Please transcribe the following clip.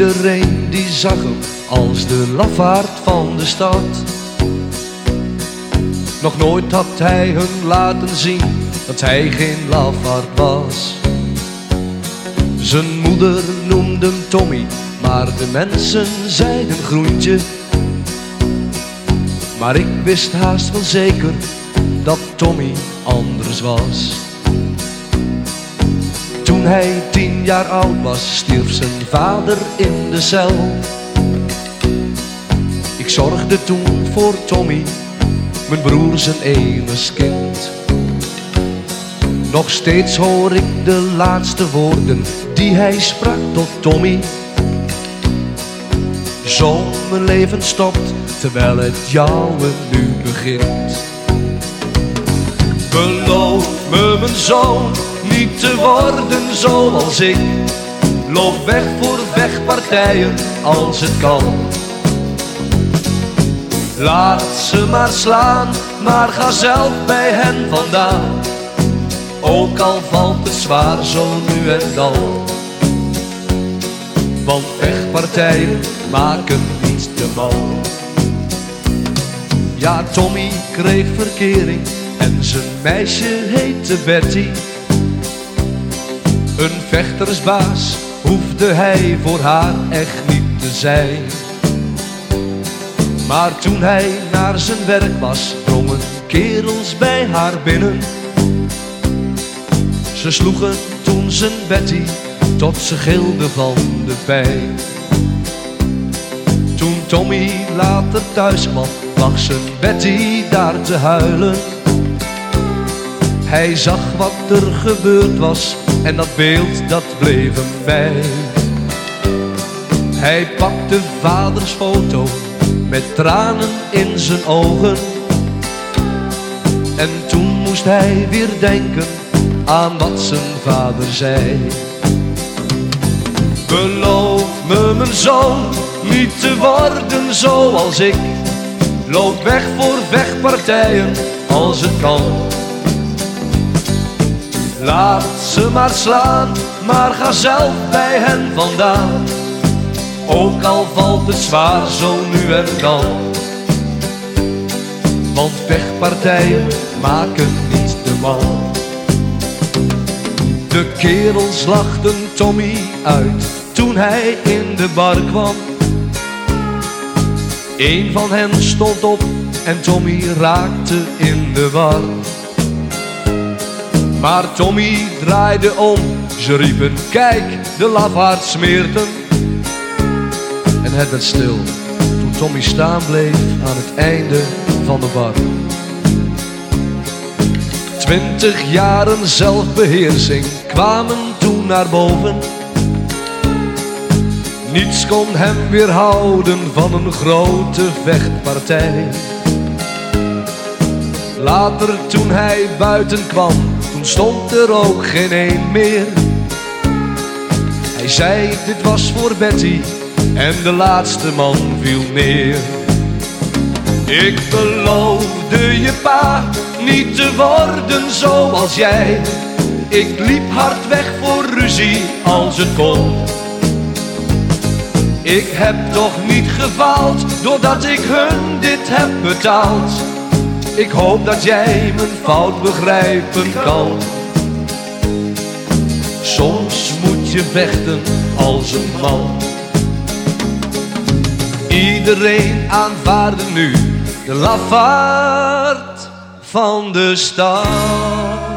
Iedereen die zag hem als de lafaard van de stad. Nog nooit had hij hun laten zien dat hij geen lafaard was. Zijn moeder noemde hem Tommy, maar de mensen zeiden groentje. Maar ik wist haast wel zeker dat Tommy anders was. Toen hij tien jaar oud was, stierf zijn vader in de cel. Ik zorgde toen voor Tommy, mijn broer zijn enige kind. Nog steeds hoor ik de laatste woorden die hij sprak tot Tommy. Zo mijn leven stopt, terwijl het jouwe nu begint. Beloof me mijn zoon, niet te worden zoals ik. Loop weg voor vechtpartijen als het kan. Laat ze maar slaan, maar ga zelf bij hen vandaan. Ook al valt het zwaar zo nu en dan. Want vechtpartijen maken niet de man. Ja, Tommy kreeg verkering en zijn meisje heette Betty. Een vechtersbaas hoefde hij voor haar echt niet te zijn. Maar toen hij naar zijn werk was, drongen kerels bij haar binnen. Ze sloegen toen zijn Betty tot ze gilde van de pijn. Toen Tommy later thuis kwam, lag zijn Betty daar te huilen. Hij zag wat er gebeurd was en dat beeld dat bleef hem bij. Hij pakte vaders foto met tranen in zijn ogen. En toen moest hij weer denken aan wat zijn vader zei. Beloof me mijn zoon niet te worden zoals ik. Loop weg voor vechtpartijen als het kan. Laat ze maar slaan, maar ga zelf bij hen vandaan. Ook al valt het zwaar zo nu en dan. Want vechtpartijen maken niet de man. De kerels lachten Tommy uit toen hij in de bar kwam. Een van hen stond op en Tommy raakte in de war. Maar Tommy draaide om, ze riepen kijk, de lafaard smeert hem. En het werd stil toen Tommy staan bleef aan het einde van de bar. Twintig jaren zelfbeheersing kwamen toen naar boven. Niets kon hem weerhouden van een grote vechtpartij. Later toen hij buiten kwam, stond er ook geen een meer. Hij zei dit was voor Betty en de laatste man viel neer. Ik beloofde je pa niet te worden zoals jij. Ik liep hard weg voor ruzie als het kon. Ik heb toch niet gefaald doordat ik hun dit heb betaald. Ik hoop dat jij mijn fout begrijpen kan. Soms moet je vechten als een man. Iedereen aanvaarde nu de lafaard van de stad.